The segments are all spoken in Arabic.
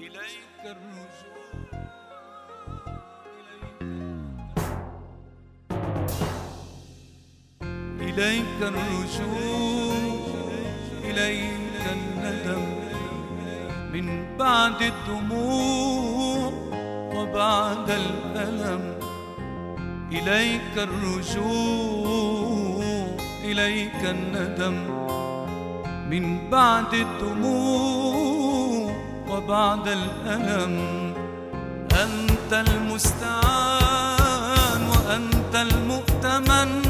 إليك الرجوع إليك الرجوع إليك الندم من بعد الدموع. وبعد الألم. إليك الرجوع إليك الندم. من بعد الدموع وبعد الألم. أنت المستعان وأنت المؤتمن.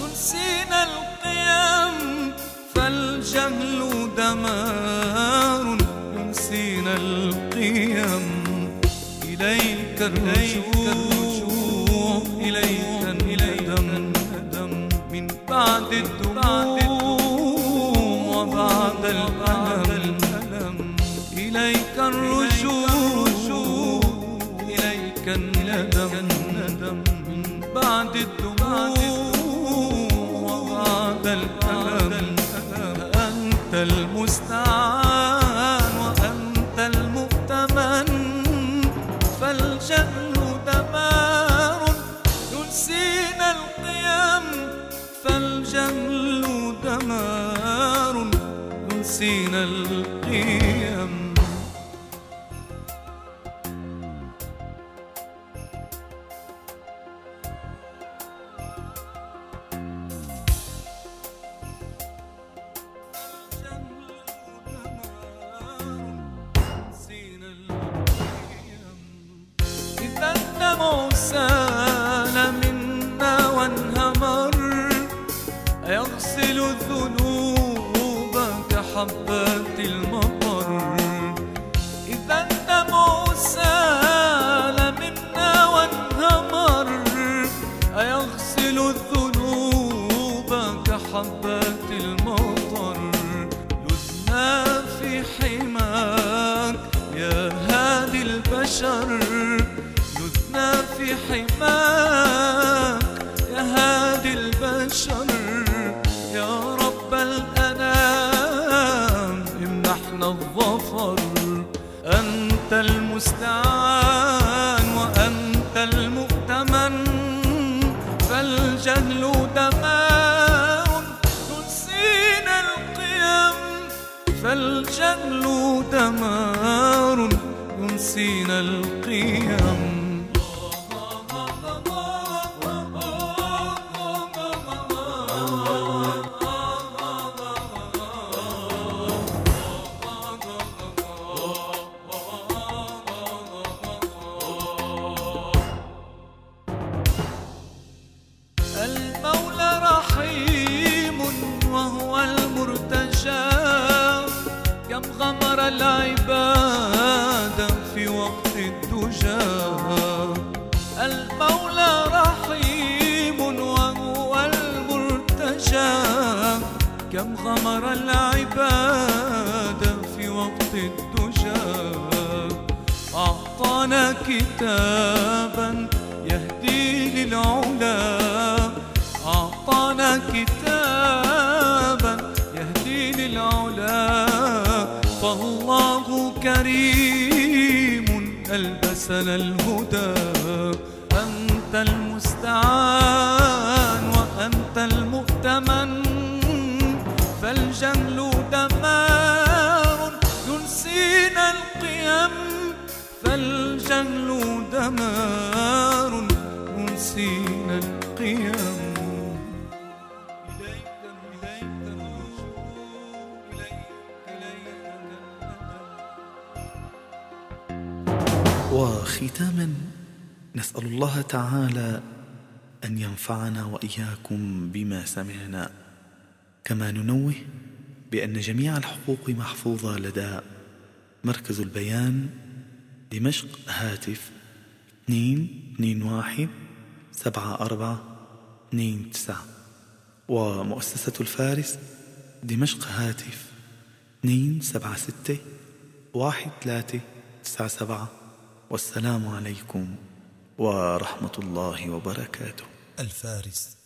ينسينا القيم فالجهل دمار ينسينا القيم. إليك الرجوع إليك الندم. من بعد الدموع وبعد الألم. إليك الرجوع إليك الندم. من بعد الدموع وبعد الألم. أنت المستعان. فالجهل دمار ينسينا القيم كحبات المطر لذنا في حماك يا هادي البشر. لذنا في حماك يا هادي البشر. يا رب الأنام امنحنا الظفر. أنت المستعان وأنت فالجهل دمار ينسينا القيم غمر العباد في وقت الدجى المولى رحيم وهو المرتجى كم غمر العباد في وقت الدجى أعطانا كتابا يهدي للعلا. أعطانا كتابا ألبسنا الهدى أنت المستعان وأنت المؤتمن. فالجهل دمار ينسينا القيم فالجهل دمار ينسينا وختاما نسأل الله تعالى أن ينفعنا وإياكم بما سمعنا كما ننوه بأن جميع الحقوق محفوظة لدى مركز البيان دمشق هاتف 221 74 29 ومؤسسة الفارس دمشق هاتف 276 1397 والسلام عليكم ورحمة الله وبركاته. الفارس.